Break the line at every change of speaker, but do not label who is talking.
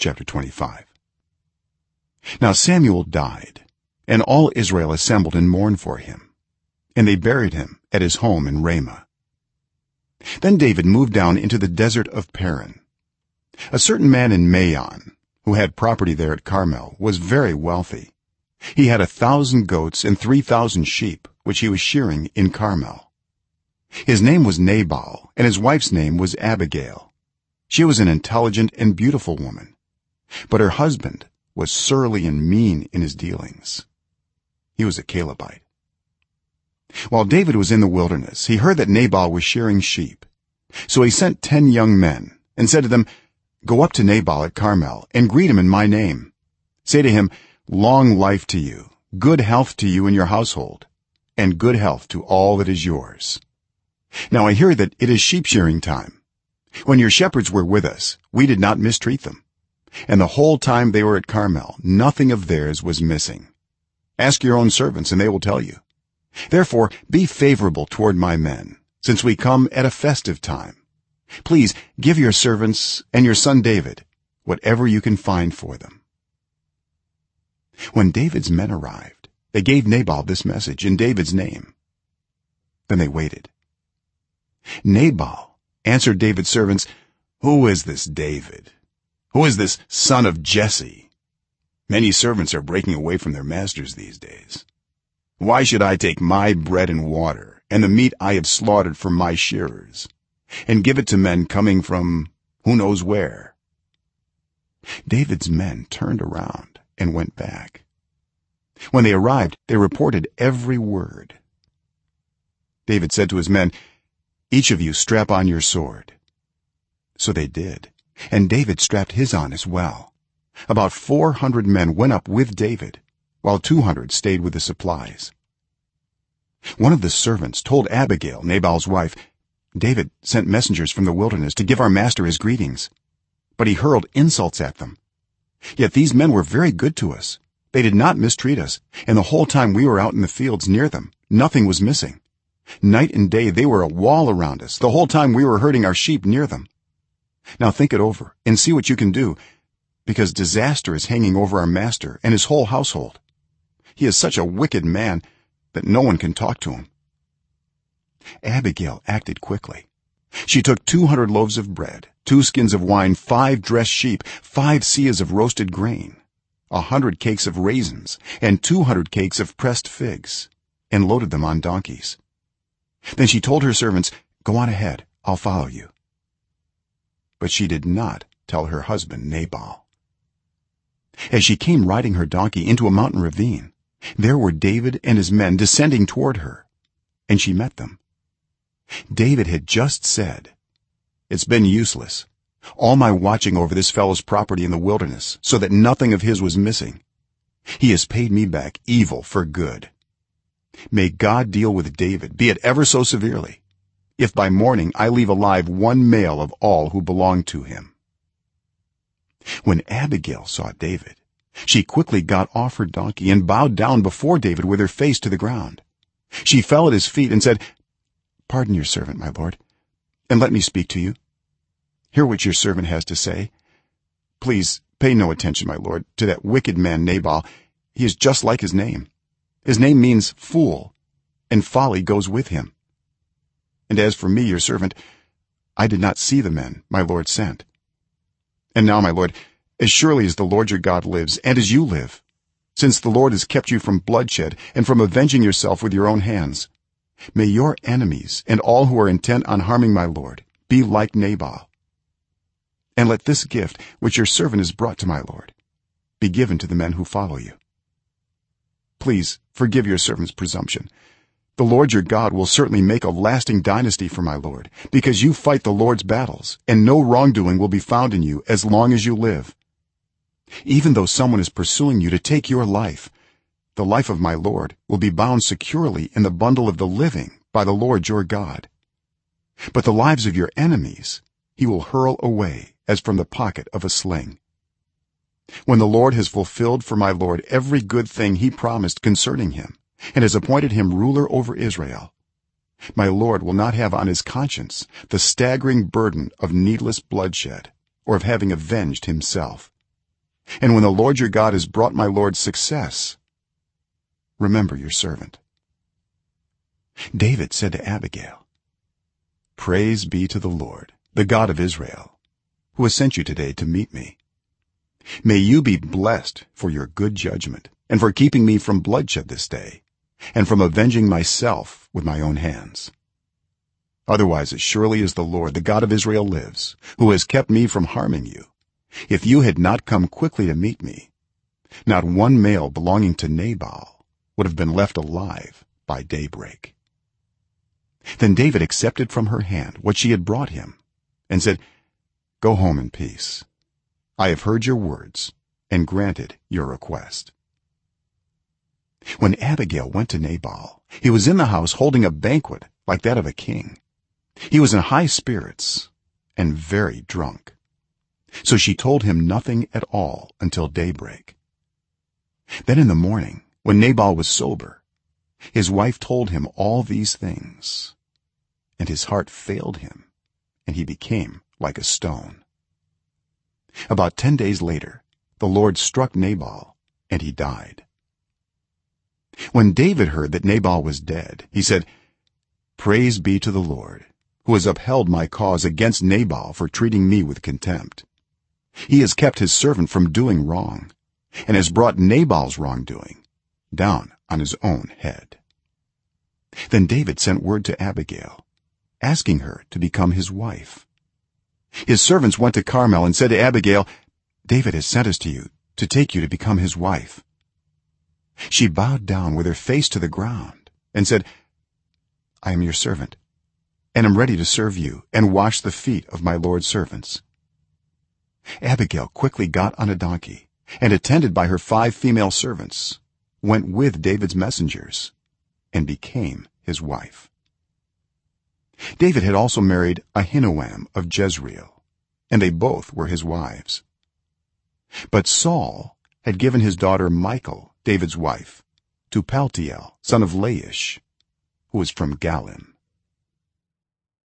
chapter 25 now samuel died and all israel assembled and mourned for him and they buried him at his home in ramah. Then david moved down into the desert of paran. A certain man in maon who had property there at carmel was very wealthy. He had a 1000 goats and 3000 sheep which he was shearing in carmel. His name was nabal and his wife's name was abigail. She was an intelligent and beautiful woman but her husband was surly and mean in his dealings. He was a calebite. While david was in the wilderness he heard that nabal was shearing sheep. So he sent 10 young men and said to them go up to nabal at carmel and greet him in my name. Say to him long life to you good health to you and your household and good health to all that is yours now i hear that it is sheep shearing time. When your shepherds were with us we did not mistreat them and the whole time they were at carmel nothing of theirs was missing. Ask your own servants and they will tell you. Therefore be favorable toward my men since we come at a festive time. Please give your servants and your son david whatever you can find for them. When david's men arrived they gave nabal this message in david's name. Then they waited. Nabal answered david's servants who is this david who is this son of jesse? Many servants are breaking away from their masters these days. Why should i take my bread and water and the meat i have slaughtered for my shearers and give it to men coming from who knows where? David's men turned around and went back. When they arrived they reported every word. David said to his men each of you strap on your sword. So they did and david strapped his on as well. About 400 men went up with david while 200 stayed with the supplies. One of the servants told abigail nabal's wife david sent messengers from the wilderness to give our master his greetings but he hurled insults at them. Yet these men were very good to us. They did not mistreat us and the whole time we were out in the fields near them nothing was missing. Night and day they were a wall around us. The whole time we were herding our sheep near them now think it over and see what you can do because disaster is hanging over our master and his whole household. He is such a wicked man that no one can talk to him. Abigail acted quickly. She took 200 loaves of bread two skins of wine five dressed sheep five seahs of roasted grain a 100 cakes of raisins and 200 cakes of pressed figs and loaded them on donkeys. Then she told her servants go on ahead. I'll follow you but she did not tell her husband nabal. As she came riding her donkey into a mountain ravine there were david and his men descending toward her and she met them. David had just said it's been useless. All my watching over this fellow's property in the wilderness so that nothing of his was missing. He has paid me back evil for good. May god deal with david be it ever so severely if by morning i leave alive one male of all who belong to him. When abigail saw david she quickly got off her donkey and bowed down before david with her face to the ground. She fell at his feet and said pardon your servant my lord and let me speak to you. Hear what your servant has to say. Please pay no attention my lord to that wicked man nabal. He is just like his name. His name means fool and folly goes with him and as for me your servant i did not see the men my lord sent. And now my lord as surely as the lord your god lives and as you live since the lord has kept you from bloodshed and from avenging yourself with your own hands may your enemies and all who are intent on harming my lord be like nabal. And let this gift which your servant has brought to my lord be given to the men who follow you. Please forgive your servant's presumption the lord your god will certainly make a lasting dynasty for my lord because you fight the lord's battles and no wrongdoing will be found in you as long as you live. Even though someone is pursuing you to take your life the life of my lord will be bound securely in the bundle of the living by the lord your god. But the lives of your enemies he will hurl away as from the pocket of a sling. When the lord has fulfilled for my lord every good thing he promised concerning him and has appointed him ruler over israel. My lord will not have on his conscience the staggering burden of needless bloodshed or of having avenged himself. And when the lord your god has brought my lord success remember your servant. David said to abigail praise be to the lord the god of israel who has sent you today to meet me. May you be blessed for your good judgment and for keeping me from bloodshed this day and from avenging myself with my own hands. Otherwise as surely as the lord the god of israel lives who has kept me from harming you. If you had not come quickly to meet me not one male belonging to nabal would have been left alive by daybreak. Then david accepted from her hand what she had brought him and said go home in peace. I have heard your words and granted your request when abigail went to nabal he was in the house holding a banquet like that of a king. He was in high spirits and very drunk. So she told him nothing at all until daybreak. Then in the morning when nabal was sober his wife told him all these things and his heart failed him and he became like a stone. About 10 days later the lord struck nabal and he died when david heard that nabal was dead he said praise be to the lord who has upheld my cause against nabal for treating me with contempt. He has kept his servant from doing wrong and has brought nabal's wrongdoing down on his own head. Then david sent word to abigail asking her to become his wife. His servants went to carmel and said to abigail david has sent us to you to take you to become his wife she bowed down with her face to the ground and said i am your servant and am ready to serve you and wash the feet of my lord's servants. Abigail quickly got on a donkey and attended by her five female servants went with david's messengers and became his wife. David had also married ahinoam of jezreel and they both were his wives. But saul had given his daughter michal david's wife to paltiel son of laish who was from gallim